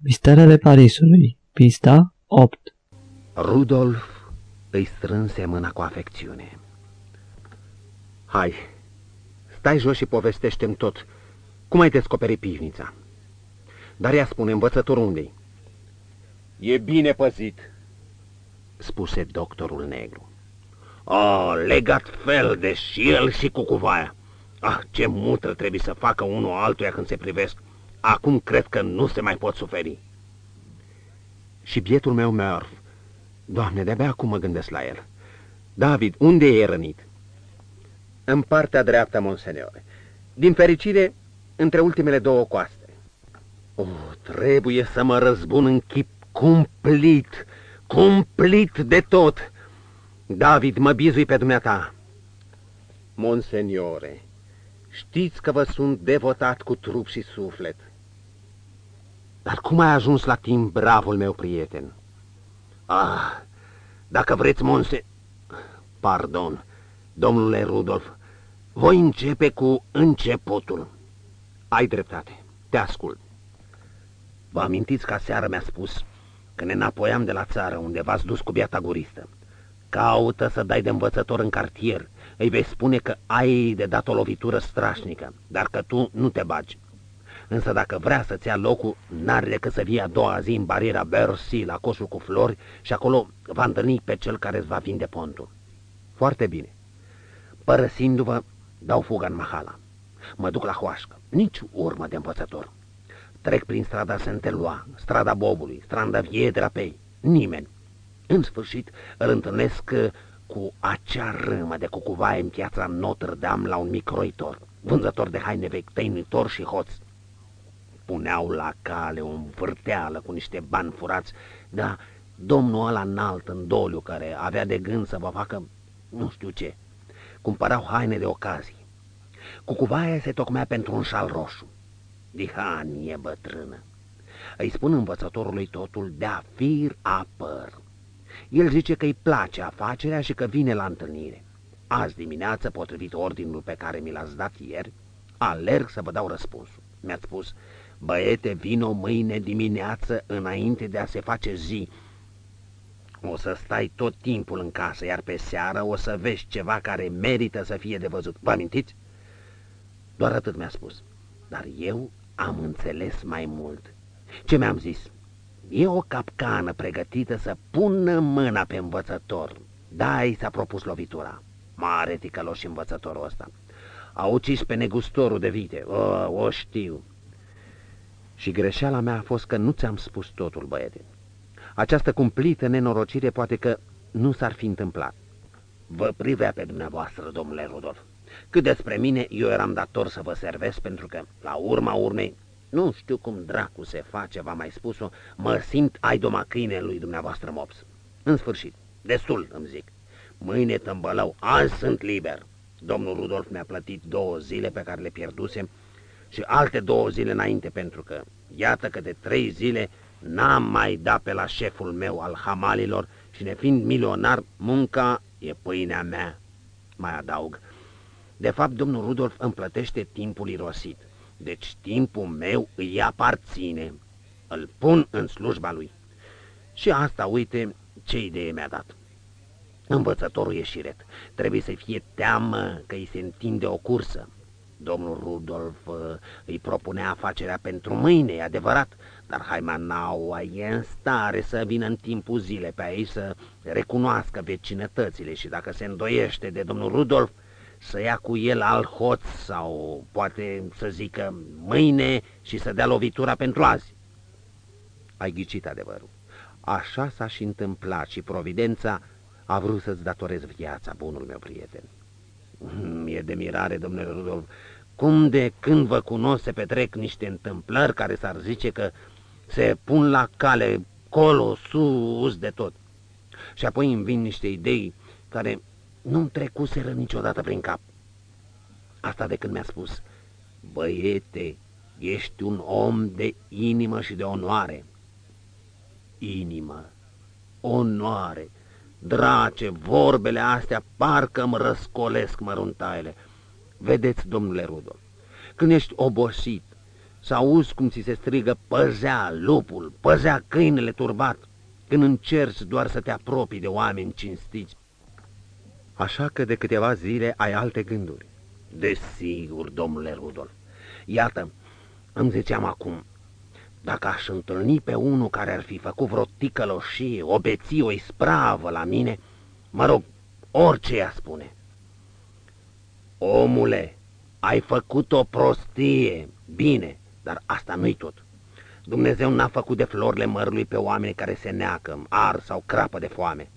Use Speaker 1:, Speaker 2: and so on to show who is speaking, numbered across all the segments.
Speaker 1: Misterele Parisului, pista 8
Speaker 2: Rudolf îi strânse mâna cu afecțiune. Hai, stai jos și povestește-mi tot. Cum ai descoperit pivnița? Dar ea spune învățătorul unde
Speaker 3: E bine păzit,
Speaker 2: spuse doctorul negru. Oh, legat fel de și el și cu cuvaia. Ah, ce mută trebuie să facă unul altuia când se privesc. Acum cred că nu se mai pot suferi. Și bietul meu Murph. Doamne, de-abia acum mă gândesc la el. David, unde e rănit? În partea dreaptă, monseniore. Din fericire, între ultimele două coaste. Oh, trebuie să mă răzbun în chip cumplit, cumplit de tot. David, mă bizui pe dumneata. Monseniore, știți că vă sunt devotat cu trup și suflet. Dar cum ai ajuns la timp, bravul meu prieten? Ah, dacă vreți, monse... Pardon, domnule Rudolf, voi începe cu începutul. Ai dreptate, te ascult. Vă amintiți că seara mi-a spus că ne înapoiam de la țară unde v-ați dus cu biata guristă. Caută să dai de învățător în cartier. Îi vei spune că ai de dat o lovitură strașnică, dar că tu nu te bagi. Însă dacă vrea să-ți ia locul, n-are decât să vie a doua zi în bariera Bercy la coșul cu flori și acolo va întâlni pe cel care îți va vinde pontul. Foarte bine. Părăsindu-vă, dau fuga în Mahala. Mă duc la Hoașcă. Nici urmă de învățător. Trec prin strada Saint-Eloi, strada Bobului, strada Vie Drapei. Nimeni. În sfârșit îl întâlnesc uh, cu acea râmă de cucuvaie în piața Notre-Dame la un mic roitor, vânzător de haine vechi, tăinitor și hoț. Puneau la cale o învârteală cu niște bani furați, dar domnul ăla înalt în doliu care avea de gând să vă facă nu știu ce, cumpărau haine de ocazie. Cucuvaia se tocmea pentru un șal roșu. Dihanie bătrână. Îi spun învățătorului totul de-a fir a păr. El zice că îi place afacerea și că vine la întâlnire. Azi dimineață, potrivit ordinul pe care mi l-ați dat ieri, alerg să vă dau răspunsul. Mi-ați spus, băiete, vino mâine dimineață înainte de a se face zi. O să stai tot timpul în casă, iar pe seară o să vezi ceva care merită să fie de văzut. Vă amintiți? Doar atât mi-a spus. Dar eu am înțeles mai mult. Ce mi-am zis? E o capcană pregătită să pună mâna pe învățător. Da, i s-a propus lovitura. Mare ticăloș învățătorul ăsta. A ucis pe negustorul de vite. O, o știu. Și greșeala mea a fost că nu ți-am spus totul, băiete. Această cumplită nenorocire poate că nu s-ar fi întâmplat. Vă privea pe dumneavoastră, domnule Rudolf. Cât despre mine, eu eram dator să vă servesc pentru că, la urma urmei, nu știu cum dracu se face, v-am mai spus-o, mă simt aidoma câine lui dumneavoastră mops. În sfârșit, destul, îmi zic. Mâine tâmbălău, azi sunt liber. Domnul Rudolf mi-a plătit două zile pe care le pierdusem și alte două zile înainte, pentru că, iată că de trei zile n-am mai dat pe la șeful meu al hamalilor și nefiind milionar, munca e pâinea mea, mai adaug. De fapt, domnul Rudolf îmi plătește timpul irosit. Deci timpul meu îi aparține. Îl pun în slujba lui. Și asta, uite, ce idee mi-a dat. Învățătorul e șiret. Trebuie să fie teamă că îi se întinde o cursă. Domnul Rudolf uh, îi propune afacerea pentru mâine, e adevărat, dar Haimanaua e în stare să vină în timpul zilei pe aici să recunoască vecinătățile și dacă se îndoiește de domnul Rudolf, să ia cu el al hoț sau poate să zică mâine și să dea lovitura pentru azi. Ai ghicit adevărul. Așa s-a și întâmplat și providența a vrut să-ți datorez viața, bunul meu prieten. E de mirare, domnule Rudolf, cum de când vă cunosc se petrec niște întâmplări care s-ar zice că se pun la cale colo, sus, de tot. Și apoi îmi vin niște idei care nu-mi trecuseră niciodată prin cap. Asta de când mi-a spus, băiete, ești un om de inimă și de onoare. Inimă, onoare, drace, vorbele astea parcă mă răscolesc măruntaile. Vedeți, domnule Rudolf, când ești obosit, Să auzi cum ți se strigă păzea lupul, păzea câinele turbat, când încerci doar să te apropii de oameni cinstiți. Așa că de câteva zile ai alte gânduri. Desigur, domnule Rudolf. Iată, îmi ziceam acum, dacă aș întâlni pe unul care ar fi făcut vreo ticăloșie, o beție, o ispravă la mine, mă rog, orice ea spune. Omule, ai făcut o prostie, bine, dar asta nu-i tot. Dumnezeu n-a făcut de florile mărului pe oameni care se neacă, ar sau crapă de foame.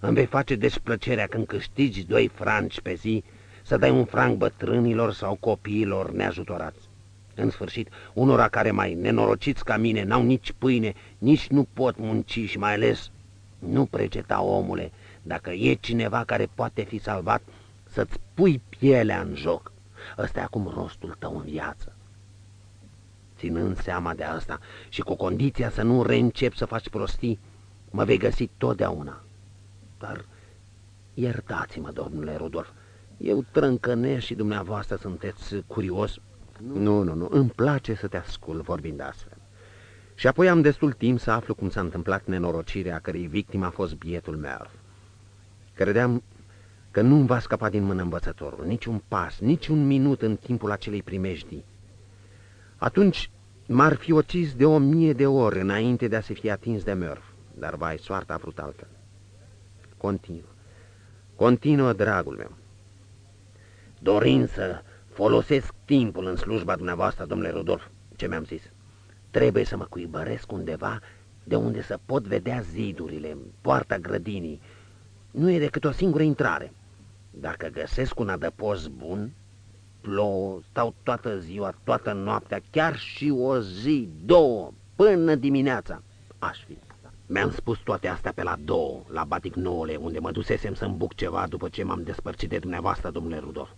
Speaker 2: Îmi vei face deci plăcerea când câștigi doi franci pe zi să dai un franc bătrânilor sau copiilor neajutorați. În sfârșit, unora care mai nenorociți ca mine n-au nici pâine, nici nu pot munci și mai ales nu pregeta omule, dacă e cineva care poate fi salvat, să-ți pui pielea în joc. Ăsta e acum rostul tău în viață. Ținând seama de asta și cu condiția să nu reîncep să faci prostii, mă vei găsi totdeauna. Dar iertați-mă, domnule Rudolf, eu trâncănesc și dumneavoastră sunteți curios. Nu, nu, nu, îmi place să te ascult vorbind astfel. Și apoi am destul timp să aflu cum s-a întâmplat nenorocirea cărei victima a fost bietul meu. Credeam că nu-mi va scăpa din mână învățătorul, niciun pas, niciun minut în timpul acelei primejdii. Atunci m-ar fi ocis de o mie de ori înainte de a se fi atins de Murph, dar vai, soarta a vrut altfel. Continuă, continuă, dragul meu. Dorind să folosesc timpul în slujba dumneavoastră, domnule Rudolf, ce mi-am zis, trebuie să mă cuibăresc undeva de unde să pot vedea zidurile, poarta grădinii. Nu e decât o singură intrare. Dacă găsesc un adăpost bun, plouă, stau toată ziua, toată noaptea, chiar și o zi, două, până dimineața. Aș fi. Mi-am spus toate astea pe la două, la Batignole, unde mă dusesem să buc ceva după ce m-am despărțit de dumneavoastră, domnule Rudolf.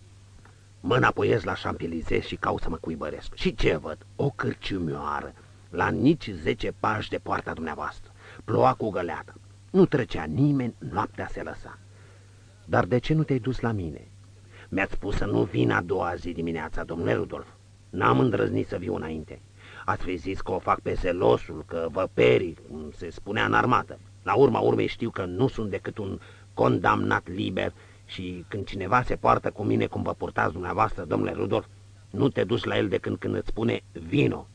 Speaker 2: Mă înapoiez la Champs-Élysées și caut să mă cuibăresc. Și ce văd? O cârciumioară, la nici zece pași de poarta dumneavoastră. Ploua cu găleată. Nu trecea nimeni, noaptea se lăsa. Dar de ce nu te-ai dus la mine? Mi-ați spus să nu vin a doua zi dimineața, domnule Rudolf. N-am îndrăznit să viu înainte. Ați fi zis că o fac pe zelosul, că vă peri, cum se spunea în armată. La urma urmei știu că nu sunt decât un condamnat liber și când cineva se poartă cu mine cum vă purtați dumneavoastră, domnule Rudolf, nu te duci la el de când, când îți spune vino.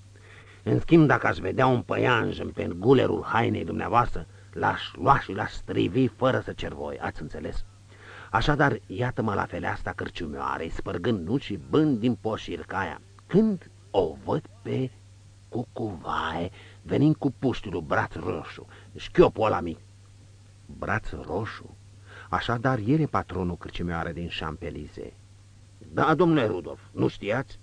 Speaker 2: În schimb, dacă aș vedea un păianj pe gulerul hainei dumneavoastră, l-aș lua și l-aș strivi fără să cer voi, ați înțeles? Așadar, iată-mă la feleasta cărciumioarei, spărgând nuci și bând din poșircaia, când o văd pe cucuvaie venind cu puștiul braț roșu, șchiopul ăla mic. Braț roșu? Așadar, el e patronul cârcimioare din Champelize. Da, domnule Rudolf, nu știați?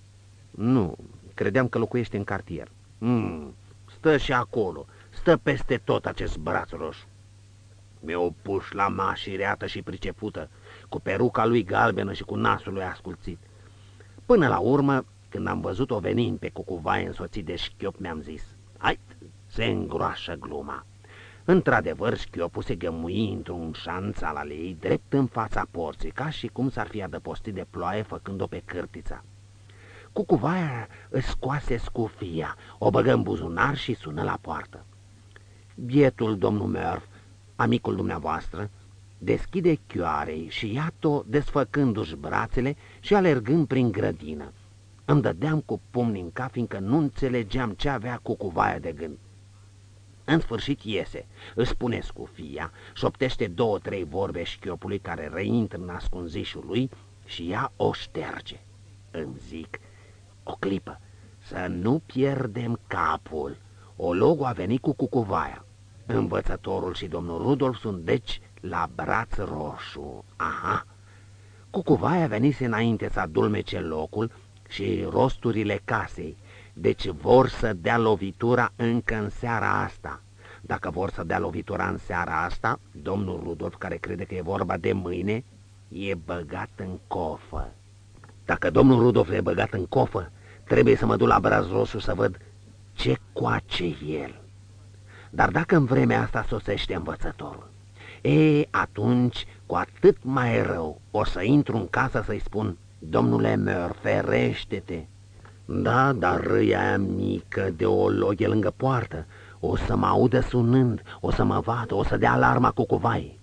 Speaker 2: Nu, credeam că locuiește în cartier. Mm, stă și acolo, stă peste tot acest braț roșu. Mi-o puș la mașireată și pricepută, cu peruca lui galbenă și cu nasul lui asculțit. Până la urmă, când am văzut-o venind pe cucuvaie însoțit de șchiop, mi-am zis, hai, se îngroașă gluma. Într-adevăr, șchiopul se gămui într-un șanț al alei, drept în fața porții, ca și cum s-ar fi adăpostit de ploaie făcând-o pe cârtița. Cucuvaia își scoase scufia, o băgă în buzunar și sună la poartă. Bietul domnul Murph, amicul dumneavoastră, deschide chioarei și iată desfăcându-și brațele și alergând prin grădină. Îmi dădeam cu pumni în cap, fiindcă nu înțelegeam ce avea cucuvaia de gând. În sfârșit iese, își spune scufia, șoptește două-trei vorbe șchiopului care reintră în ascunzișul lui și ea o șterge. Îmi zic, o clipă, să nu pierdem capul. O logo a venit cu cucuvaia. Învățătorul și domnul Rudolf sunt deci la braț roșu. Aha! Cucuvaia venise înainte să adulmece locul și rosturile casei, deci vor să dea lovitura încă în seara asta. Dacă vor să dea lovitura în seara asta, domnul Rudolf, care crede că e vorba de mâine, e băgat în cofă. Dacă domnul Rudolf e băgat în cofă, trebuie să mă duc la Brazrosu să văd ce coace el. Dar dacă în vremea asta sosește învățătorul, e, atunci, cu atât mai rău, o să intru în casă să-i spun, domnule Meur, ferește-te, Da, dar râia aia mică de o loghe lângă poartă o să mă audă sunând, o să mă vadă, o să dea alarma cu cuvai.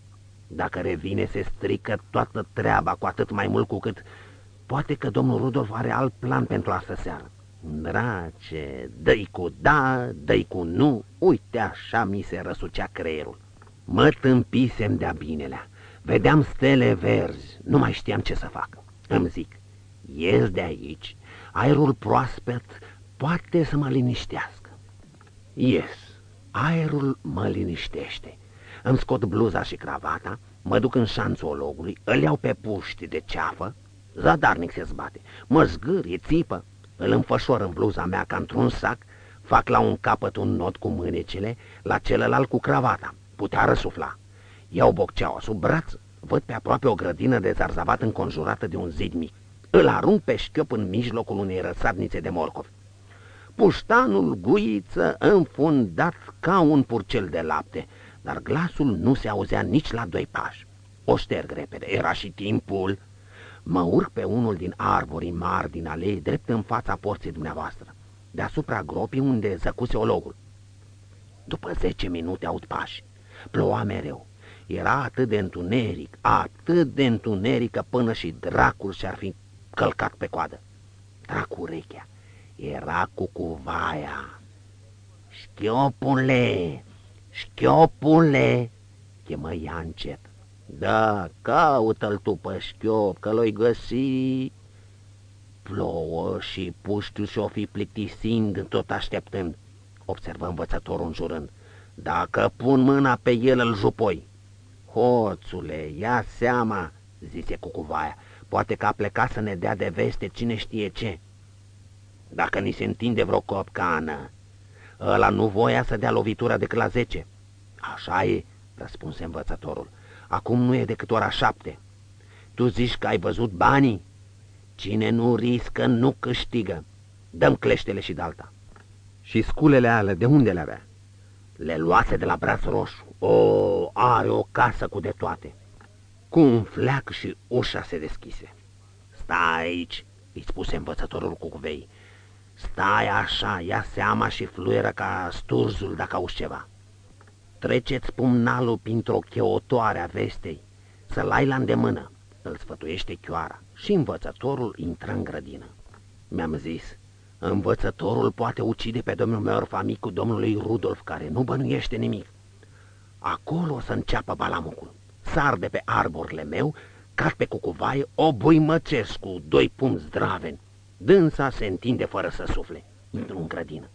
Speaker 2: Dacă revine, se strică toată treaba, cu atât mai mult cu cât... Poate că domnul Rudolf are alt plan pentru astă seară. Drace, dă cu da, dă cu nu, uite așa mi se răsucea creierul. Mă tâmpisem de-a binelea, vedeam stele verzi, nu mai știam ce să fac. Îmi zic, ies de aici, aerul proaspăt poate să mă liniștească. Ies, aerul mă liniștește. Îmi scot bluza și cravata, mă duc în șanțul ologului, îl iau pe puști de ceafă, zadarnic se zbate, mă zgârie, țipă, îl înfășor în bluza mea ca într-un sac, fac la un capăt un nod cu mânecile, la celălalt cu cravata, putea răsufla. Iau bocceaua sub braț, văd pe aproape o grădină de zarzavat înconjurată de un zid mic. Îl arunc pe șchiop în mijlocul unei răsadnițe de morcovi. Puștanul guiță înfundat ca un purcel de lapte, dar glasul nu se auzea nici la doi pași. O șterg repede, era și timpul. Mă urc pe unul din arborii mari din alei, drept în fața porții dumneavoastră, deasupra gropii unde zăcuse ologul. După zece minute aud pași. Ploua mereu. Era atât de întuneric, atât de întuneric că până și dracul și-ar fi călcat pe coadă. Dracul urechea era cu cuvaia. Șchiopule, șchiopule, chemă ea încet. Da, caută-l tu pe șchiop, că l-oi găsi. Plouă și puștiu și-o fi plictisind, tot așteptând, observă învățătorul înjurând. Dacă pun mâna pe el, îl jupoi. Hoțule, ia seama, zise cucuvaia, poate că a plecat să ne dea de veste cine știe ce. Dacă ni se întinde vreo copcană, ăla nu voia să dea lovitura decât la zece. Așa e, răspunse învățătorul. Acum nu e decât ora șapte. Tu zici că ai văzut banii? Cine nu riscă, nu câștigă. Dăm cleștele și dalta.
Speaker 3: Și sculele alea, de unde le avea?
Speaker 2: Le luase de la braț roșu. O, are o casă cu de toate. Cu un fleac și ușa se deschise. Stai aici, îi spuse învățătorul cu cuvei. Stai așa, ia seama și fluieră ca sturzul dacă auzi ceva. Treceți pumnalul printr-o cheotoare a vestei, să-l ai la îndemână, îl sfătuiește chioara și învățătorul intră în grădină. Mi-am zis, învățătorul poate ucide pe domnul meu amicul domnului Rudolf, care nu bănuiește nimic. Acolo o să înceapă balamucul. Sar de pe arborile meu, cad pe cucuvaie, o buimăcesc cu doi pum zdraveni Dânsa se întinde fără să sufle. Intru în grădină.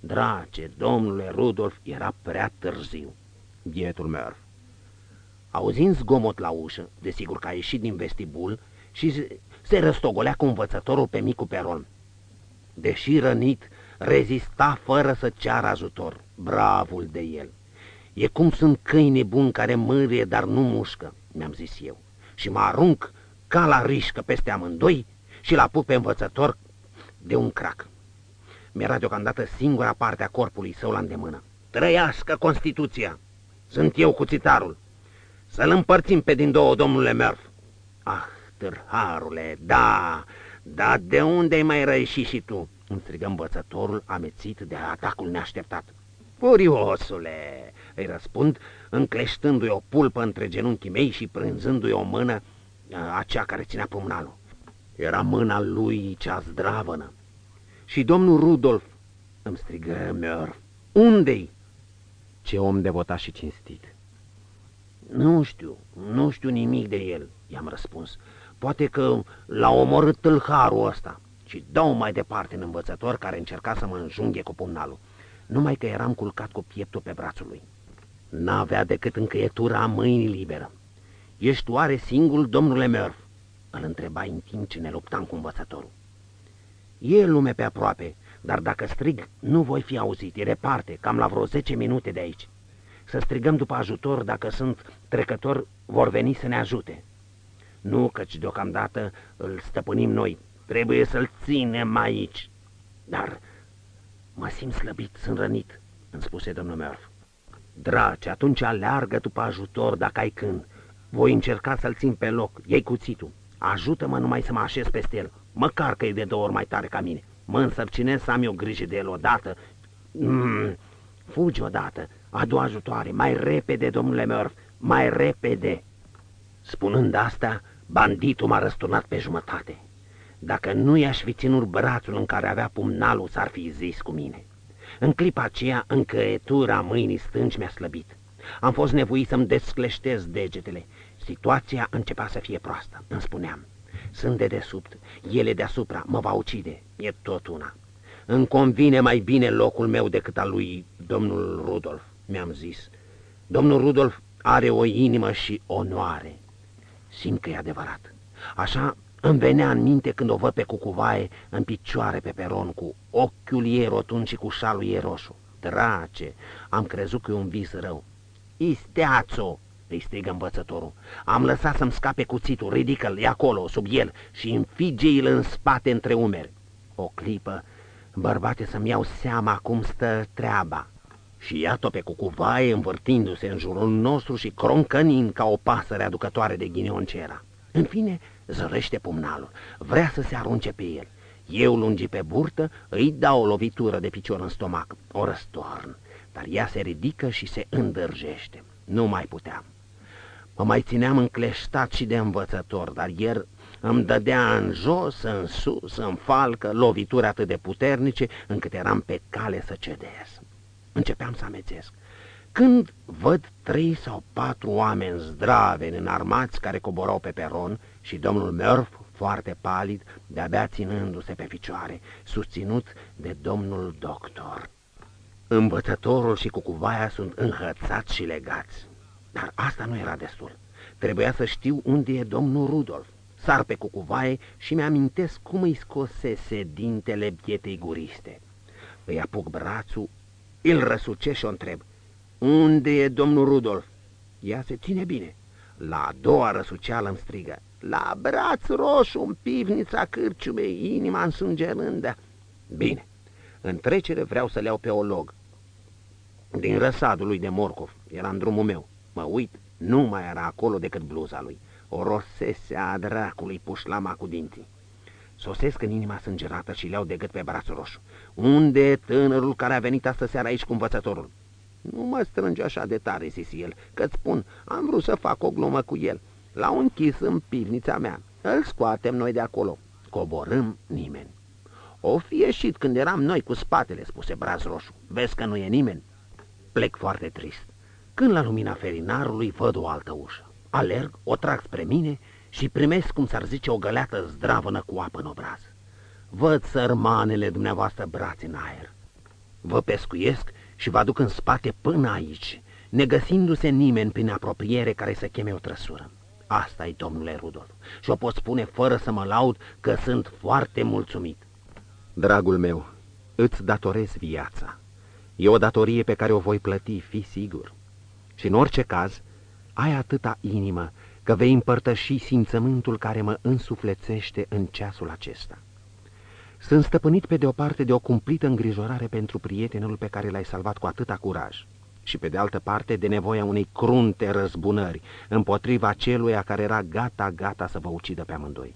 Speaker 2: Drace, domnule Rudolf, era prea târziu. Bietul meu. Auzind zgomot la ușă, desigur că a ieșit din vestibul și se răstogolea cu învățătorul pe micul peron. Deși rănit, rezista fără să ceară ajutor. Bravul de el! E cum sunt câini buni care mârie, dar nu mușcă, mi-am zis eu. Și mă arunc ca la rișcă peste amândoi și l-a pus pe învățător de un crac. Mi-era deocamdată singura parte a corpului său la îndemână. Trăiască Constituția! Sunt eu cuțitarul! Să-l împărțim pe din două, domnule Murph! Ah, târharule, da, da, de unde ai mai răieșit și tu? Îmi strigă învățătorul amețit de atacul neașteptat. Furiosule, îi răspund, încleștându-i o pulpă între genunchii mei și prânzându-i o mână, acea care ținea pumnalul. Era mâna lui cea zdravănă. Și domnul Rudolf, îmi strigă Mör, unde-i?
Speaker 3: Ce om devotat și cinstit.
Speaker 2: Nu știu, nu știu nimic de el, i-am răspuns. Poate că l-a omorât tâlharul ăsta. Și dau mai departe în învățător care încerca să mă înjunghe cu pumnalul. Numai că eram culcat cu pieptul pe brațul lui. N-avea decât încăietura mâinii liberă. Ești oare singur, domnule Murph? Îl întreba în timp ce ne luptam cu învățătorul. E lume pe aproape, dar dacă strig, nu voi fi auzit, e reparte, cam la vreo zece minute de aici. Să strigăm după ajutor, dacă sunt trecători, vor veni să ne ajute. Nu, căci deocamdată îl stăpânim noi, trebuie să-l ținem aici. Dar mă simt slăbit, sunt rănit, îmi spuse domnul Murph. Drace, atunci aleargă după ajutor dacă ai când. Voi încerca să-l țin pe loc, iei cuțitul. Ajută-mă numai să mă așez peste el, măcar că e de două ori mai tare ca mine. Mă însărcinez să am eu grijă de el odată. Mm, fugi odată, adu ajutoare, mai repede, domnule Murph, mai repede. Spunând asta, banditul m-a răsturnat pe jumătate. Dacă nu i-aș fi ținut brațul în care avea pumnalul, s-ar fi zis cu mine. În clipa aceea, încăietura mâinii stângi mi-a slăbit. Am fost nevoit să-mi descleștez degetele. Situația începea să fie proastă, îmi spuneam. Sunt de desubt, ele deasupra, mă va ucide, e tot una. Îmi convine mai bine locul meu decât al lui domnul Rudolf, mi-am zis. Domnul Rudolf are o inimă și onoare. Simt că e adevărat. Așa îmi venea în minte când o văd pe cucuvaie în picioare pe peron cu ochiul ei rotund și cu șalul ei roșu. Drace, am crezut că e un vis rău. Isteațo, îi strigă învățătorul. Am lăsat să-mi scape cuțitul, ridică-l, e acolo, sub el și înfige-l în spate între umeri. O clipă, bărbate să-mi iau seama cum stă treaba. Și iată pe cucuvaie învârtindu-se în jurul nostru și croncănind ca o pasăre aducătoare de ghinion ce era. În fine, zărește pumnalul, vrea să se arunce pe el. Eu, lungi pe burtă, îi dau o lovitură de picior în stomac, o răstorn, dar ea se ridică și se îndârjește. Nu mai puteam. Mă mai țineam încleștat și de învățător, dar ieri îmi dădea în jos, în sus, în falcă, lovituri atât de puternice, încât eram pe cale să cedez. Începeam să amețesc. Când văd trei sau patru oameni zdrave înarmați care coborau pe peron și domnul Murph, foarte palid, de-abia ținându-se pe picioare, susținut de domnul doctor. Învățătorul și cucuvaia sunt înhățați și legați. Dar asta nu era destul. Trebuia să știu unde e domnul Rudolf. Sar pe cucuvaie și mi-amintesc cum îi scosese dintele bietei guriste. Îi apuc brațul, îl răsuce și o întreb. Unde e domnul Rudolf? Ea se ține bine. La a doua răsuceală îmi strigă. La braț roșu, în pivnița cârciumei, inima însângerândă. Bine, în trecere vreau să le iau pe olog. Din răsadul lui de morcov, era în drumul meu. Mă uit, nu mai era acolo decât bluza lui. O rosese a dracului pușlama cu dinții. Sosesc în inima sângerată și le-au de gât pe brațul roșu. Unde e tânărul care a venit astă seara aici cu învățătorul? Nu mă strânge așa de tare, zis el, că-ți spun, am vrut să fac o glumă cu el. L-au închis în pivnița mea. Îl scoatem noi de acolo. Coborâm nimeni. O fi ieșit când eram noi cu spatele, spuse Braz Roșu. Vezi că nu e nimeni? Plec foarte trist. Când la lumina ferinarului văd o altă ușă. Alerg, o trag spre mine și primesc, cum s-ar zice, o găleată zdravănă cu apă în obraz. Văd sărmanele dumneavoastră brațe în aer. Vă pescuiesc și vă aduc în spate până aici, negăsindu-se nimeni prin apropiere care să cheme o trăsură. Asta e, domnule Rudolf, și o pot spune fără să mă laud că sunt foarte mulțumit.
Speaker 3: Dragul meu, îți datorez viața. E o datorie pe care o voi plăti, fi sigur. Și în orice caz, ai atâta inimă că vei împărtăși simțământul care mă însuflețește în ceasul acesta. Sunt stăpânit pe de o parte de o cumplită îngrijorare pentru prietenul pe care l-ai salvat cu atâta curaj și pe de altă parte de nevoia unei crunte răzbunări împotriva celuia care era gata-gata să vă ucidă pe amândoi.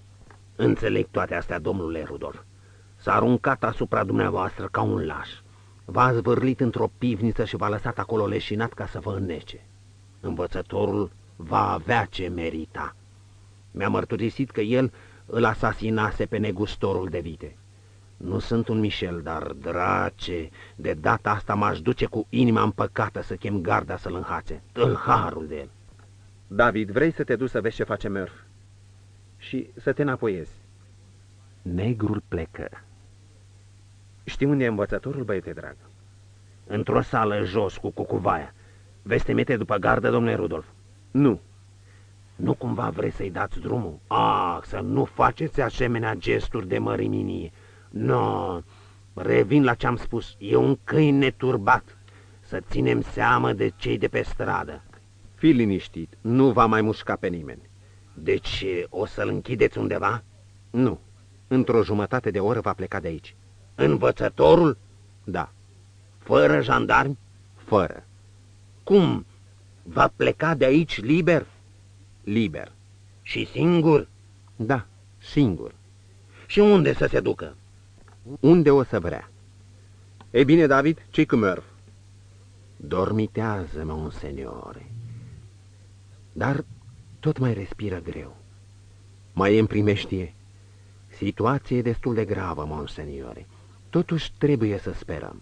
Speaker 2: Înțeleg toate astea, domnule Rudolf. S-a aruncat asupra dumneavoastră ca un laș. V-a zvârlit într-o pivniță și v-a lăsat acolo leșinat ca să vă înnece. Învățătorul va avea ce merita. Mi-a mărturisit că el îl asasinase pe negustorul de vite. Nu sunt un Michel, dar, drace, de data asta m-aș duce cu inima împăcată să chem garda să-l înhațe. Tâlharul de el.
Speaker 3: David, vrei să te duci să vezi ce face Murph? Și să te înapoiezi. Negrul plecă. Știi unde e învățătorul, băiete drag?
Speaker 2: Într-o sală jos cu cucuvaia. Veți te după gardă, domnule Rudolf?
Speaker 3: Nu.
Speaker 2: Nu cumva vreți să-i dați drumul? Ah, să nu faceți asemenea gesturi de măriminie. No, revin la ce-am spus. E un câine turbat. Să ținem seamă de cei de pe stradă.
Speaker 3: Fii liniștit, nu va mai mușca pe nimeni.
Speaker 2: Deci o să-l închideți undeva?
Speaker 3: Nu. Într-o jumătate de oră va pleca de aici.
Speaker 2: Învățătorul?
Speaker 3: Da.
Speaker 2: Fără jandarmi?
Speaker 3: Fără.
Speaker 2: Cum? Va pleca de aici liber?
Speaker 3: Liber.
Speaker 2: Și singur?
Speaker 3: Da, singur.
Speaker 2: Și unde să se ducă? Unde o să vrea.
Speaker 4: Ei bine, David, ce cu Murph?
Speaker 2: Dormitează, monseniore. Dar tot mai respiră greu. Mai e în primeștie. Situație destul de gravă, monseniore. Totuși trebuie să sperăm.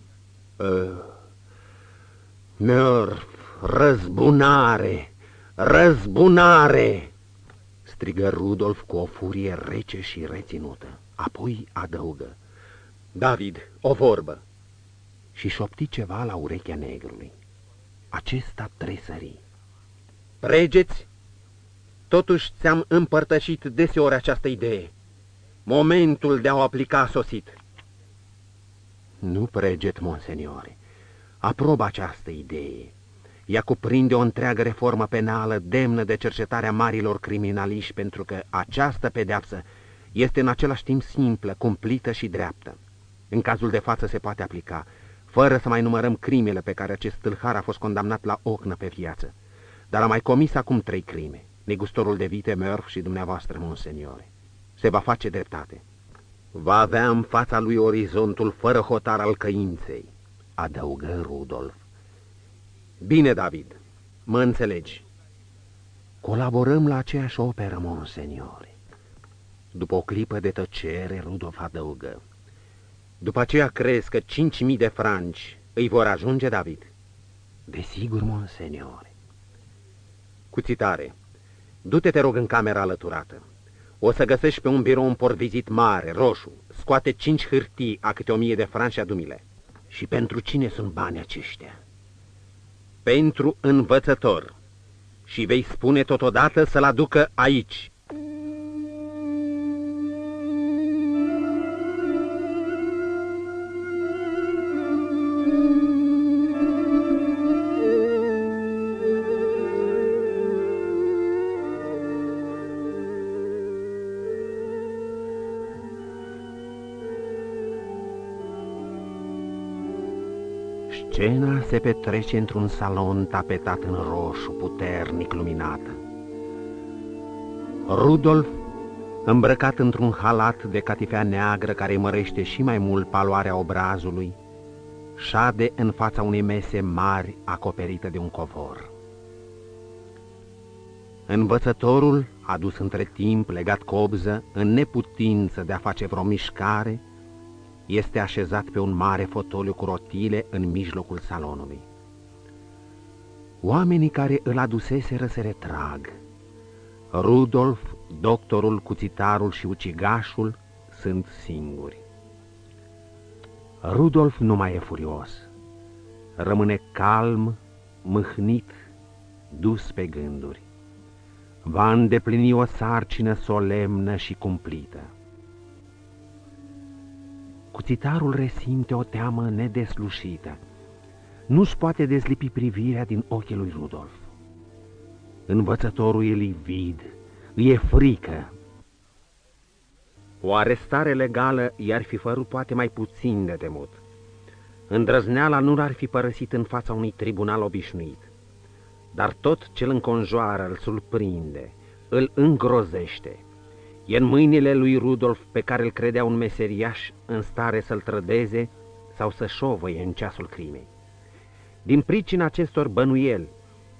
Speaker 2: Uh, Murph, răzbunare, răzbunare! strigă Rudolf cu o furie rece și reținută. Apoi adăugă.
Speaker 4: David, o vorbă.
Speaker 2: Și șopti ceva la urechea negrului. Acesta tresări.
Speaker 4: Pregeți? Totuși ți-am împărtășit deseori această idee. Momentul de a o aplica a sosit.
Speaker 2: Nu preget, monseniore. Aprob această idee. Ea cuprinde o întreagă reformă penală demnă de cercetarea marilor criminaliști, pentru că această pedeapsă este în același timp simplă, cumplită și dreaptă. În cazul de față se poate aplica, fără să mai numărăm crimele pe care acest tâlhar a fost condamnat la ocnă pe viață. Dar a mai comis acum trei crime, negustorul de vite, Murph și dumneavoastră, monseniore. Se va face dreptate. Va avea în fața lui orizontul fără hotar al căinței, adăugă Rudolf.
Speaker 4: Bine, David, mă înțelegi.
Speaker 2: Colaborăm la aceeași operă, monseniore. După o clipă de tăcere, Rudolf adăugă.
Speaker 4: După aceea crezi că cinci mii de franci îi vor ajunge, David?
Speaker 2: Desigur, monseniore.
Speaker 4: Cuțitare, du-te, te rog, în camera alăturată. O să găsești pe un birou un porvizit mare, roșu. Scoate cinci hârtii a câte o mie de franci și adumile.
Speaker 2: Și pentru cine sunt banii aceștia?
Speaker 4: Pentru învățător. Și vei spune totodată să-l aducă aici,
Speaker 2: se petrece într-un salon tapetat în roșu, puternic luminat. Rudolf, îmbrăcat într-un halat de catifea neagră care mărește și mai mult paloarea obrazului, șade în fața unei mese mari acoperită de un covor. Învățătorul, adus între timp, legat cobză, în neputință de a face vreo mișcare, este așezat pe un mare fotoliu cu rotile în mijlocul salonului. Oamenii care îl aduseseră se retrag. Rudolf, doctorul, cuțitarul și ucigașul sunt singuri. Rudolf nu mai e furios. Rămâne calm, mâhnit, dus pe gânduri. Va îndeplini o sarcină solemnă și cumplită. Cuțitarul resimte o teamă nedeslușită. Nu-și poate dezlipi privirea din ochii lui Rudolf. Învățătorul e livid, îi e frică. O arestare legală i-ar fi fărut poate mai puțin de temut. Îndrăzneala nu l-ar fi părăsit în fața unui tribunal obișnuit. Dar tot ce îl înconjoară îl surprinde, îl îngrozește. E în mâinile lui Rudolf pe care îl credea un meseriaș în stare să-l trădeze sau să șovăie în ceasul crimei. Din pricina acestor bănuieli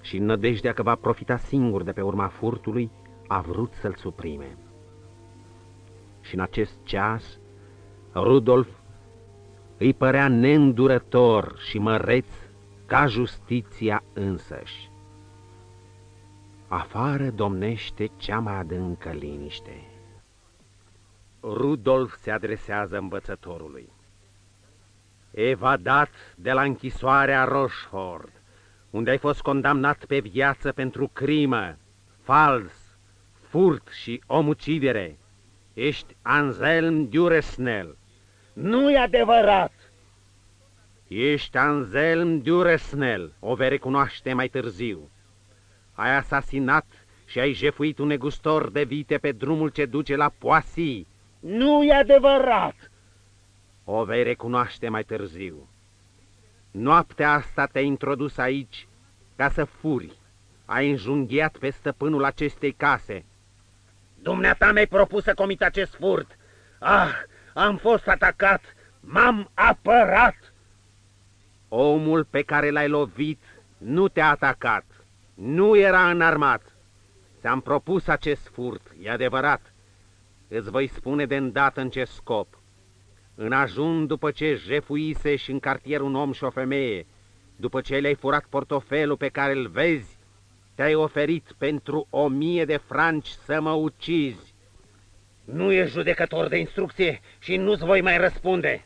Speaker 2: și în nădejdea că va profita singur de pe urma furtului, a vrut să-l suprime. Și în acest ceas, Rudolf îi părea neîndurător și măreț ca justiția însăși. Afară domnește cea mai adâncă liniște. Rudolf se adresează învățătorului. Evadat de la închisoarea Rochefort, unde ai fost condamnat pe viață pentru crimă, fals, furt și omucidere, ești Anselm Duresnel.
Speaker 5: Nu-i adevărat!
Speaker 2: Ești Anselm Duresnel, o vei recunoaște mai târziu. Ai asasinat și ai jefuit un negustor de vite pe drumul ce duce la Poissy,
Speaker 5: nu e adevărat!
Speaker 2: O vei recunoaște mai târziu. Noaptea asta te-ai introdus aici ca să furi. Ai înjunghiat pe stăpânul acestei case.
Speaker 5: Dumneata mi-ai propus să comit acest furt. Ah,
Speaker 6: am fost atacat, m-am apărat.
Speaker 2: Omul pe care l-ai lovit nu te-a atacat, nu era înarmat. Ți-am propus acest furt, e adevărat. Îți voi spune de îndată în ce scop. În ajun după ce jefuise și în cartier un om și o femeie, după ce le-ai furat portofelul pe care îl vezi, te-ai oferit pentru o mie de franci să mă ucizi.
Speaker 6: Nu e judecător de instrucție și nu-ți voi mai răspunde.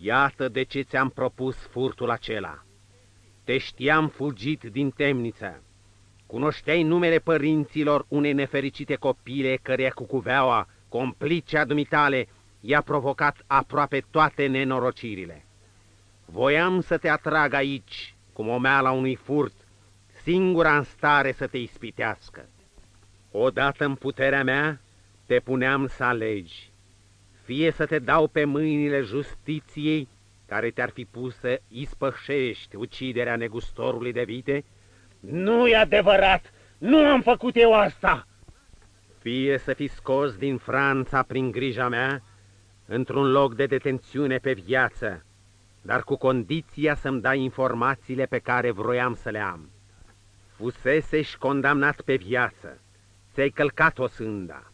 Speaker 2: Iată de ce ți-am propus furtul acela. Te știam fugit din temniță. Cunoșteai numele părinților unei nefericite copile căreia cu cuveaua, complicea dumitale, i-a provocat aproape toate nenorocirile. Voiam să te atrag aici, cum o mea la unui furt, singura în stare să te ispitească. Odată în puterea mea, te puneam să alegi, fie să te dau pe mâinile justiției, care te-ar fi pus să ispășești uciderea negustorului de vite,
Speaker 6: nu e adevărat! Nu am făcut eu asta!
Speaker 2: Fie să fi scos din Franța prin grija mea, într-un loc de detențiune pe viață, dar cu condiția să-mi dai informațiile pe care vroiam să le am. Fusesești condamnat pe viață, ți-ai călcat o sânda,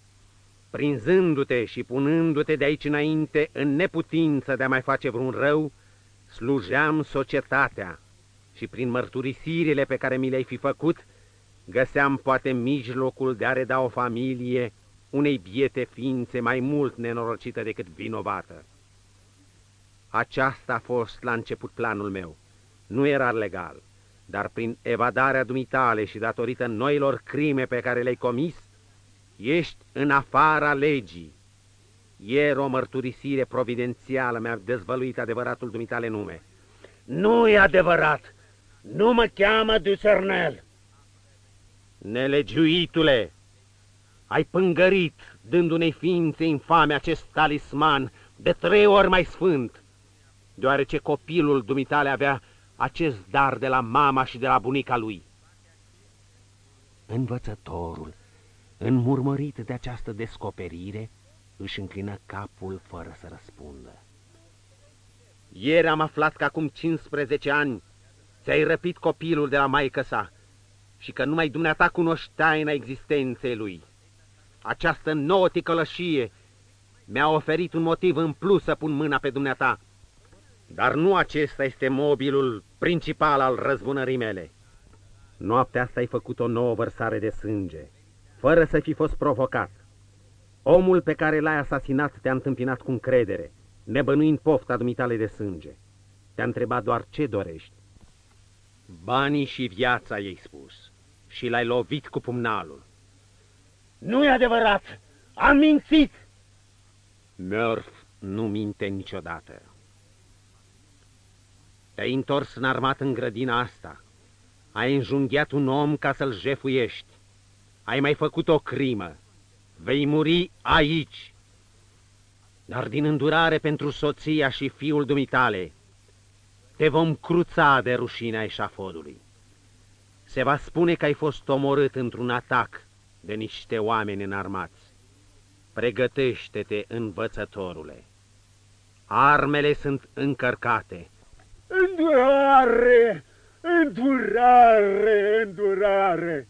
Speaker 2: prinzându-te și punându-te de aici înainte în neputință de a mai face vreun rău, slujeam societatea, și prin mărturisirile pe care mi le-ai fi făcut, găseam poate mijlocul de a reda o familie unei biete ființe mai mult nenorocită decât vinovată. Aceasta a fost la început planul meu. Nu era legal, dar prin evadarea dumitale și datorită noilor crime pe care le-ai comis, ești în afara legii. Ieri o mărturisire providențială mi-a dezvăluit adevăratul dumitale nume.
Speaker 6: Nu e adevărat! Nu mă cheamă Ducernel.
Speaker 2: Nelegiuitule, ai pângărit, dând unei ființe infame acest talisman de trei ori mai sfânt, deoarece copilul dumitale avea acest dar de la mama și de la bunica lui. Învățătorul, înmurmărit de această descoperire, își înclină capul fără să răspundă. Ieri am aflat că acum 15 ani Ți-ai răpit copilul de la maică sa și că numai dumneata cunoști taina existenței lui. Această nouă ticălășie mi-a oferit un motiv în plus să pun mâna pe dumneata, dar nu acesta este mobilul principal al răzbunării mele. Noaptea asta ai făcut o nouă vărsare de sânge, fără să fi fost provocat. Omul pe care l-ai asasinat te-a întâmpinat cu încredere, nebănuind pofta dumitale de sânge. Te-a întrebat doar ce dorești. Banii și viața, ei spus, și l-ai lovit cu pumnalul.
Speaker 6: Nu e adevărat! Am mințit!
Speaker 2: Murph nu minte niciodată. Te-ai întors în armat în grădina asta. Ai înjunghiat un om ca să-l jefuiești. Ai mai făcut o crimă. Vei muri aici. Dar din îndurare pentru soția și fiul dumitale, te vom cruța de rușinea eșafodului. Se va spune că ai fost omorât într-un atac de niște oameni înarmați. Pregătește-te, învățătorule. Armele sunt încărcate.
Speaker 6: Îndurare! Îndurare! Îndurare!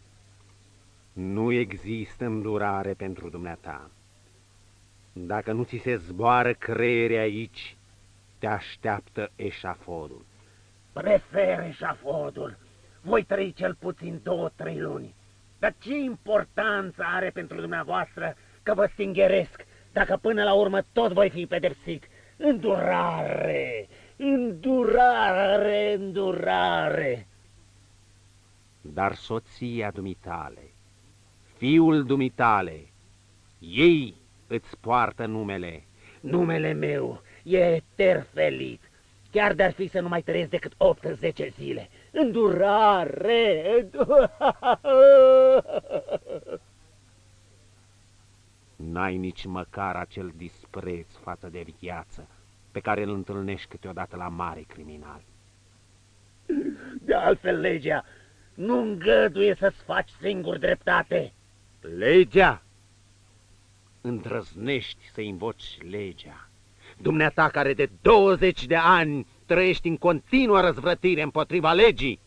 Speaker 2: Nu există îndurare pentru dumneata. Dacă nu ți se zboară creierea aici, te așteaptă eșafodul.
Speaker 6: Prefer eșafodul. Voi trăi cel puțin două, trei luni. Dar ce importanță are pentru dumneavoastră că vă stingheresc, dacă până la urmă tot voi fi pedepsit? Îndurare, îndurare, îndurare.
Speaker 2: Dar soția dumitale, fiul dumitale, ei îți poartă numele.
Speaker 6: Numele meu e terfelit. Chiar de-ar fi să nu mai trăiesc decât 8-10 zile. Îndurare, îndurare.
Speaker 2: N-ai nici măcar acel dispreț față de viață pe care îl întâlnești câteodată la mare criminal.
Speaker 6: De altfel, legea nu îngăduie să-ți faci singur dreptate.
Speaker 2: Legea?
Speaker 7: îndrăznești să invoci legea? Dumneata care de 20 de ani trăiești în continuă răzvrătire împotriva legii?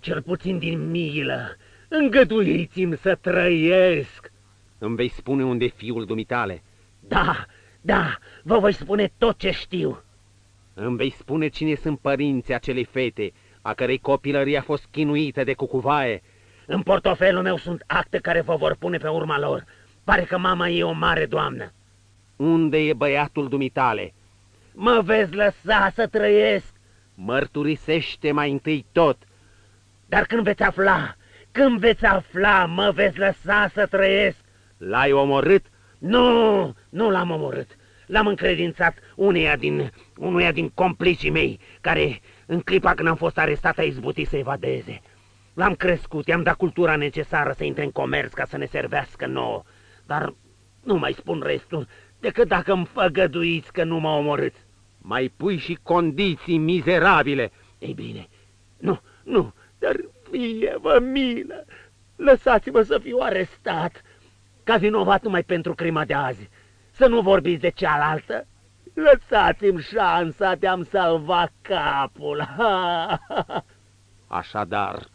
Speaker 2: Cel puțin din milă, îngăduiți-mi să trăiesc.
Speaker 7: Îmi vei spune unde e fiul dumitale?
Speaker 2: Da, da, vă voi spune tot ce știu.
Speaker 7: Îmi vei spune cine sunt părinții acelei fete, a cărei copilărie a fost chinuită de cucuvaie.
Speaker 2: În portofelul meu sunt acte care vă vor pune pe urma lor. Pare că mama e o mare doamnă.
Speaker 7: Unde e băiatul dumitale?
Speaker 2: Mă vezi lăsa să trăiesc?
Speaker 7: Mărturisește mai întâi tot.
Speaker 2: Dar când veți afla, când veți afla, mă veți lăsa să trăiesc?
Speaker 7: L-ai omorât?
Speaker 2: Nu, nu l-am omorât. L-am încredințat uneia din, unuia din complicii mei, care în clipa când am fost arestat a izbutit să evadeze. L-am crescut, i-am dat cultura necesară să intre în comerț ca să ne servească nouă, dar nu mai spun restul, decât dacă îmi făgăduiți că nu m-a omorât.
Speaker 7: Mai pui și condiții mizerabile.
Speaker 2: Ei bine, nu, nu, dar fie-vă milă, lăsați-mă să fiu arestat, ca vinovat numai pentru crima de azi. Să nu vorbiți de cealaltă. Lăsați-mi șansa de a-mi salva capul.
Speaker 7: Așadar,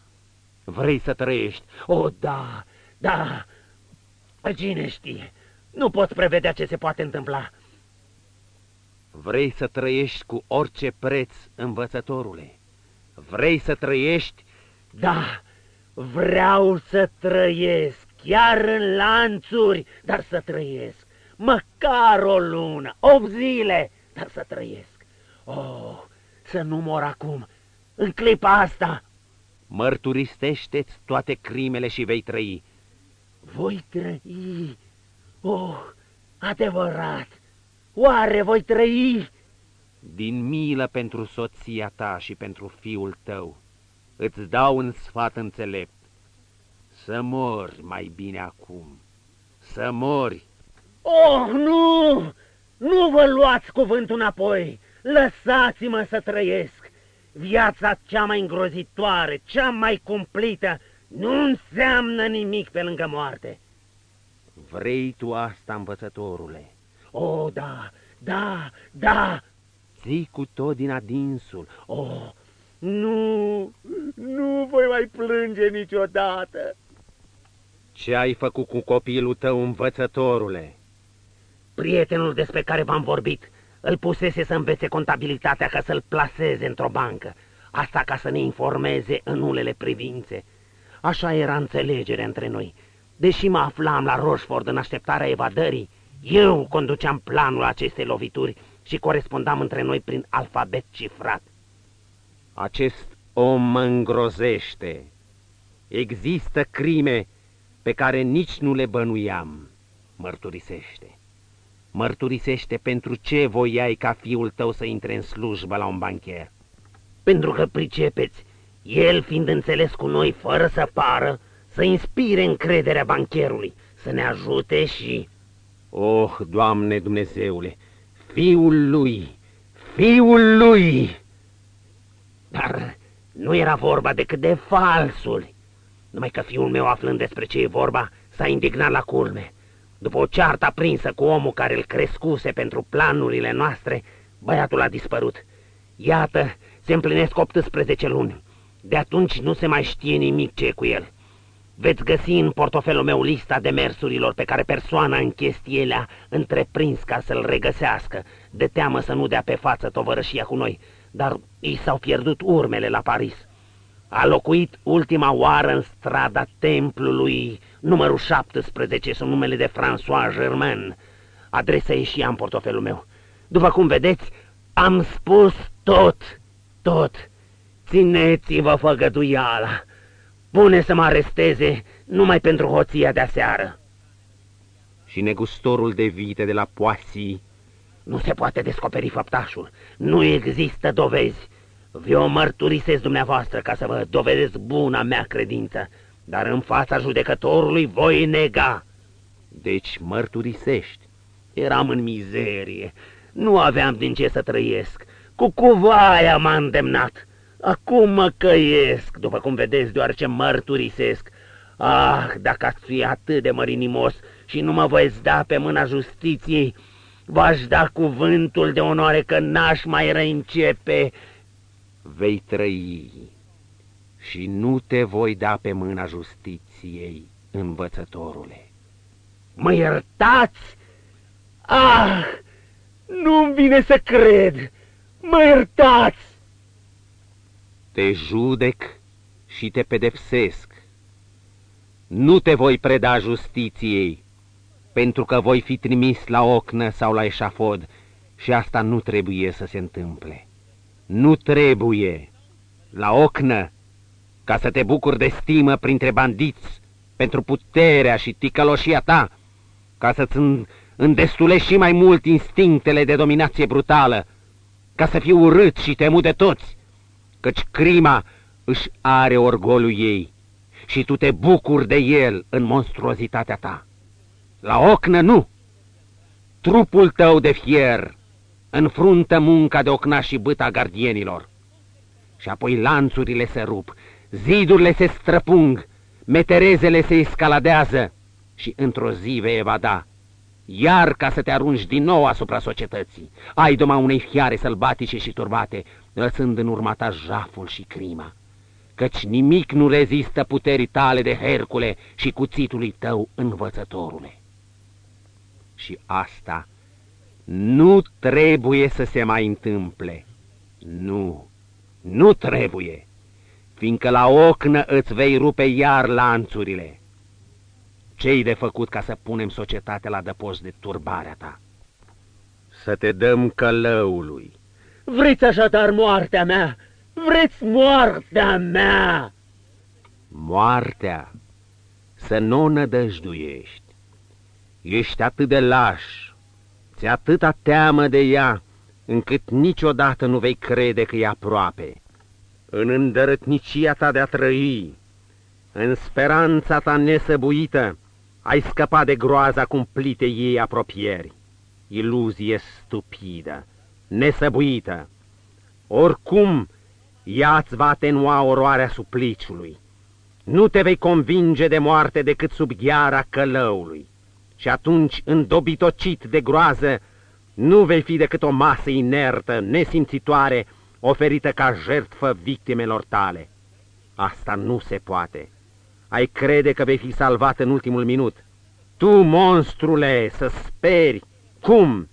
Speaker 7: vrei să trăiești?
Speaker 2: O, da, da. Cine știe? Nu pot prevedea ce se poate întâmpla.
Speaker 7: Vrei să trăiești cu orice preț, învățătorule? Vrei să trăiești?
Speaker 2: Da, vreau să trăiesc, chiar în lanțuri, dar să trăiesc. Măcar o lună, 8 zile, dar să trăiesc. Oh, să nu mor acum, în clipa asta.
Speaker 7: Mărturistește-ți toate crimele și vei trăi.
Speaker 2: Voi trăi? Oh, adevărat! Oare voi trăi?
Speaker 7: Din milă pentru soția ta și pentru fiul tău, îți dau un sfat înțelept. Să mori mai bine acum, să mori.
Speaker 2: Oh, nu! Nu vă luați cuvântul înapoi! Lăsați-mă să trăiesc! Viața cea mai îngrozitoare, cea mai cumplită, nu înseamnă nimic pe lângă moarte.
Speaker 7: Vrei tu asta, învățătorule?
Speaker 2: Oh, da, da, da!
Speaker 7: Ții cu tot din adinsul.
Speaker 2: Oh, nu, nu voi mai plânge niciodată.
Speaker 7: Ce ai făcut cu copilul tău, învățătorule?
Speaker 2: Prietenul despre care v-am vorbit îl pusese să învețe contabilitatea ca să-l plaseze într-o bancă. Asta ca să ne informeze în unele privințe. Așa era înțelegere între noi. Deși mă aflam la Rochefort în așteptarea evadării, eu conduceam planul acestei lovituri și corespondam între noi prin alfabet cifrat.
Speaker 7: Acest om mă îngrozește. Există crime pe care nici nu le bănuiam, mărturisește. Mărturisește pentru ce voiai ca fiul tău să intre în slujbă la un bancher.
Speaker 2: Pentru că pricepeți, el fiind înțeles cu noi fără să pară, să inspire încrederea bancherului, să ne ajute și...
Speaker 7: Oh, Doamne Dumnezeule, fiul lui, fiul lui!
Speaker 2: Dar nu era vorba decât de falsuri. Numai că fiul meu, aflând despre ce e vorba, s-a indignat la culme. După o ceartă aprinsă cu omul care îl crescuse pentru planurile noastre, băiatul a dispărut. Iată, se împlinesc 18 luni. De atunci nu se mai știe nimic ce e cu el. Veți găsi în portofelul meu lista de mersurilor pe care persoana în chestie le-a întreprins ca să-l regăsească, de teamă să nu dea pe față tovărășia cu noi, dar i s-au pierdut urmele la Paris. A locuit ultima oară în strada templului numărul 17, sub numele de François Germain. Adresa e și ea în portofelul meu. După cum vedeți, am spus tot, tot. Țineți-vă făgăduiala. Pune să mă aresteze numai pentru hoția de aseară.
Speaker 7: Și negustorul de vite de la Poissy?
Speaker 2: Nu se poate descoperi făptașul. Nu există dovezi. Vi-o mărturisesc dumneavoastră ca să vă dovedesc buna mea credință, dar în fața judecătorului voi nega.
Speaker 7: Deci mărturisești.
Speaker 2: Eram în mizerie, nu aveam din ce să trăiesc. Cu cuvaia m-a îndemnat. Acum mă căiesc, după cum vedeți, deoarece mărturisesc. Ah, dacă ați fi atât de mărinimos
Speaker 8: și nu mă voi da pe mâna justiției, v-aș da cuvântul de onoare că n-aș mai reîncepe.
Speaker 2: Vei trăi și nu te voi da pe mâna justiției, învățătorule.
Speaker 8: Mă iertați? Ah, nu-mi vine să cred! Mă iertați!
Speaker 2: Te judec și te pedepsesc. Nu te voi preda justiției, pentru că voi fi trimis la ocnă sau la eșafod și asta nu trebuie să se întâmple. Nu trebuie la ocnă ca să te bucuri de stimă printre bandiți pentru puterea și ticăloșia ta, ca să-ți îndestulești și mai mult instinctele de dominație brutală, ca să fii urât și temut de toți, căci crima își are orgolul ei și tu te bucuri de el în monstruozitatea ta. La ocnă nu! Trupul tău de fier înfruntă munca de ocnaș și bâta gardienilor. Și apoi lanțurile se rup, zidurile se străpung, meterezele se escaladează și într-o zi vei evada, iar ca să te arunci din nou asupra societății, ai doma unei fiare sălbatice și turbate, lăsând în urma ta jaful și crima, căci nimic nu rezistă puterii tale de Hercule și cuțitului tău învățătorule. Și asta nu trebuie să se mai întâmple. Nu, nu trebuie, fiindcă la ocnă îți vei rupe iar lanțurile. Ce-i de făcut ca să punem societatea la dăpost de turbarea ta?
Speaker 9: Să te dăm călăului.
Speaker 8: Vreți așadar moartea mea? Vreți moartea mea?
Speaker 2: Moartea, să nu o nădăjduiești. Ești atât de laș, ți atâta teamă de ea, încât niciodată nu vei crede că e aproape. În îndărătnicia ta de a trăi, în speranța ta nesăbuită, ai scăpat de groaza cumplite ei apropieri. Iluzie stupidă, nesăbuită. Oricum, ea îți va atenua oroarea supliciului. Nu te vei convinge de moarte decât sub gheara călăului. Și atunci, îndobitocit de groază, nu vei fi decât o masă inertă, nesimțitoare, oferită ca jertfă victimelor tale. Asta nu se poate. Ai crede că vei fi salvat în ultimul minut. Tu, monstrule, să speri. Cum?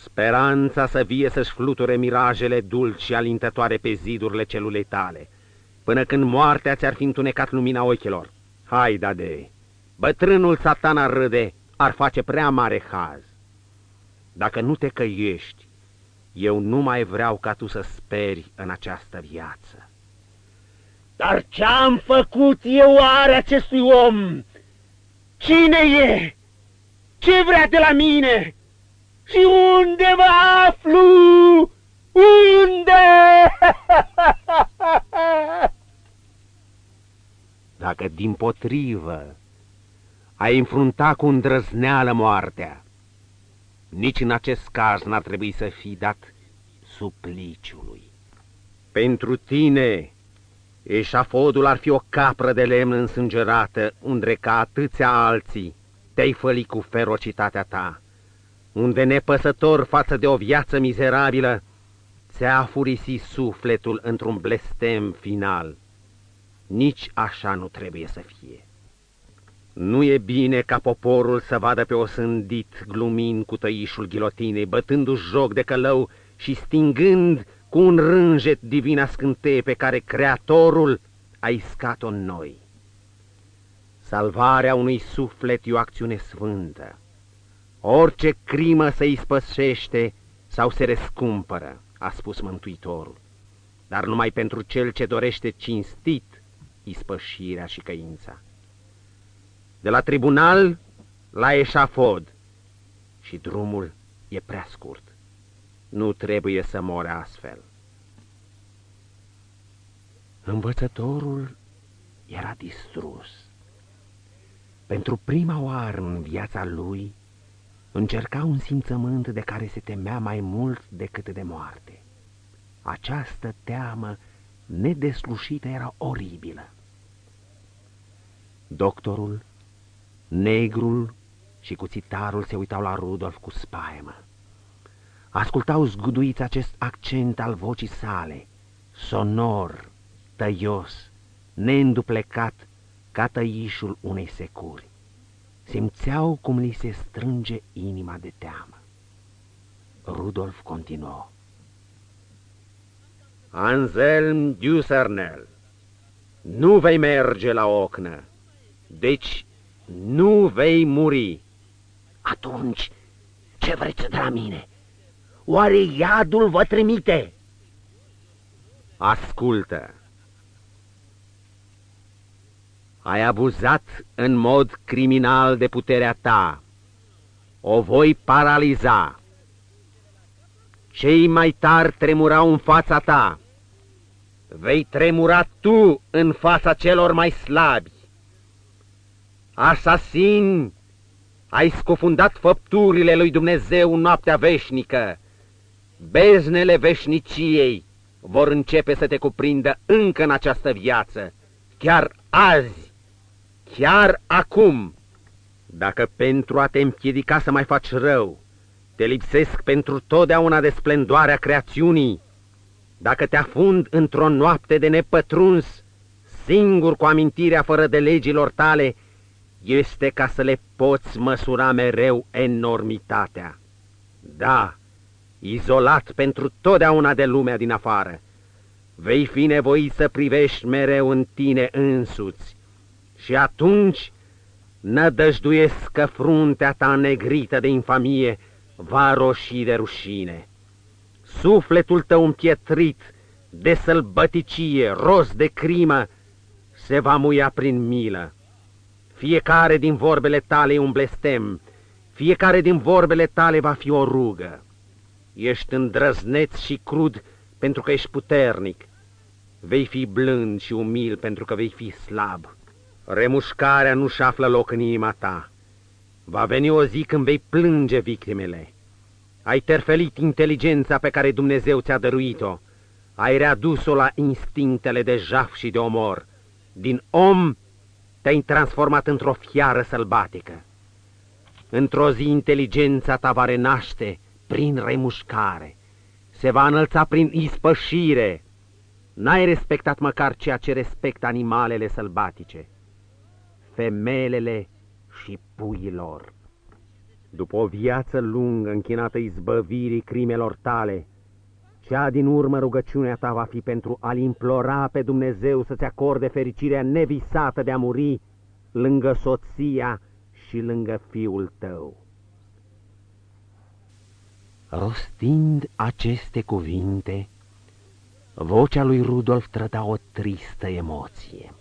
Speaker 2: Speranța să vie să-și fluture mirajele dulci alintătoare pe zidurile celulei tale, până când moartea ți-ar fi întunecat lumina ochilor. Hai, dade, bătrânul satana râde, ar face prea mare haz. Dacă nu te căiești, eu nu mai vreau ca tu să speri în această viață.
Speaker 8: Dar ce-am făcut eu are acestui om? Cine e? Ce vrea de la mine? Și unde mă aflu? Unde?
Speaker 2: Dacă din potrivă ai înfrunta cu îndrăzneală moartea, nici în acest caz n-ar trebui să fii dat supliciului. Pentru tine, eșafodul ar fi o capră de lemn însângerată, unde ca atâția alții te-ai făli cu ferocitatea ta, unde nepăsător față de o viață mizerabilă, ți-a furisit sufletul într-un blestem final. Nici așa nu trebuie să fie. Nu e bine ca poporul să vadă pe osândit glumind cu tăișul ghilotinei, bătându-și joc de călău și stingând cu un rânjet divina scânteie pe care Creatorul a iscat-o în noi. Salvarea unui suflet e o acțiune sfântă. Orice crimă se ispășește sau se rescumpără, a spus Mântuitorul, dar numai pentru cel ce dorește cinstit ispășirea și căința de la tribunal la eșafod și drumul e prea scurt. Nu trebuie să more astfel. Învățătorul era distrus. Pentru prima oară în viața lui încerca un simțământ de care se temea mai mult decât de moarte. Această teamă nedeslușită era oribilă. Doctorul negrul
Speaker 3: și cuțitarul se uitau la Rudolf cu spaimă. Ascultau zguduiți acest accent al vocii sale, sonor, tăios, neînduplecat, ca tăișul unei securi. Simțeau cum li se strânge inima de teamă. Rudolf continuă.
Speaker 2: Anselm Dusernel, nu vei merge la ocnă, deci nu vei muri.
Speaker 10: Atunci, ce vreți de la mine? Oare iadul vă trimite?
Speaker 2: Ascultă! Ai abuzat în mod criminal de puterea ta. O voi paraliza. Cei mai tari tremurau în fața ta. Vei tremura tu în fața celor mai slabi. Asasin, ai scufundat făpturile lui Dumnezeu în noaptea veșnică. Beznele veșniciei vor începe să te cuprindă încă în această viață, chiar azi, chiar acum. Dacă pentru a te împiedica să mai faci rău, te lipsesc pentru totdeauna de splendoarea creațiunii, dacă te afund într-o noapte de nepătruns, singur cu amintirea fără de legilor tale, este ca să le poți măsura mereu enormitatea. Da, izolat pentru totdeauna de lumea din afară, vei fi nevoit să privești mereu în tine însuți și atunci nădăjduiesc că fruntea ta negrită de infamie va roși de rușine. Sufletul tău împietrit de sălbăticie, rost de crimă, se va muia prin milă. Fiecare din vorbele tale e un blestem, fiecare din vorbele tale va fi o rugă. Ești îndrăzneț și crud pentru că ești puternic. Vei fi blând și umil pentru că vei fi slab. Remușcarea nu-și află loc în inima ta. Va veni o zi când vei plânge victimele. Ai terfelit inteligența pe care Dumnezeu ți-a dăruit-o. Ai readus-o la instinctele de jaf și de omor. Din om te-ai transformat într-o fiară sălbatică. Într-o zi inteligența ta va renaște prin remușcare, se va înălța prin ispășire. N-ai respectat măcar ceea ce respectă animalele sălbatice, femelele și puilor. După o viață lungă închinată izbăvirii crimelor tale, cea din urmă rugăciunea ta va fi pentru a-L implora pe Dumnezeu să-ți acorde fericirea nevisată de a muri lângă soția și lângă fiul tău. Rostind aceste cuvinte, vocea lui Rudolf trăda o tristă emoție.